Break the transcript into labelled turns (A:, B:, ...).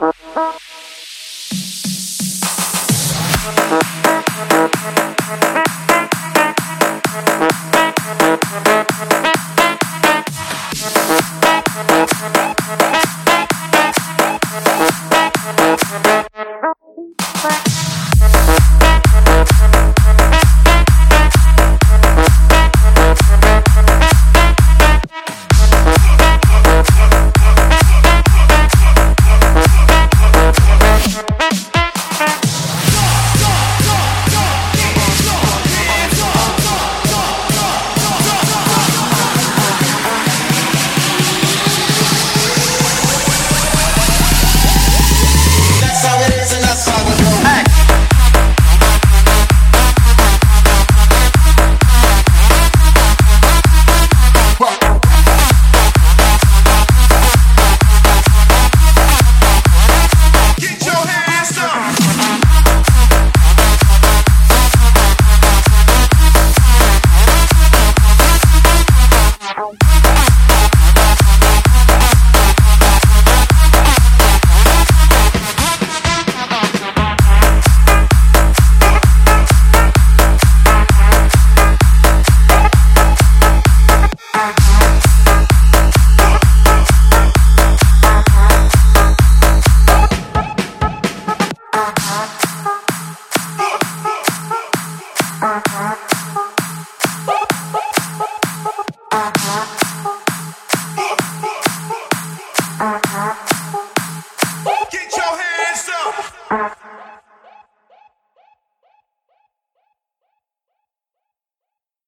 A: Uh-huh.
B: Uh.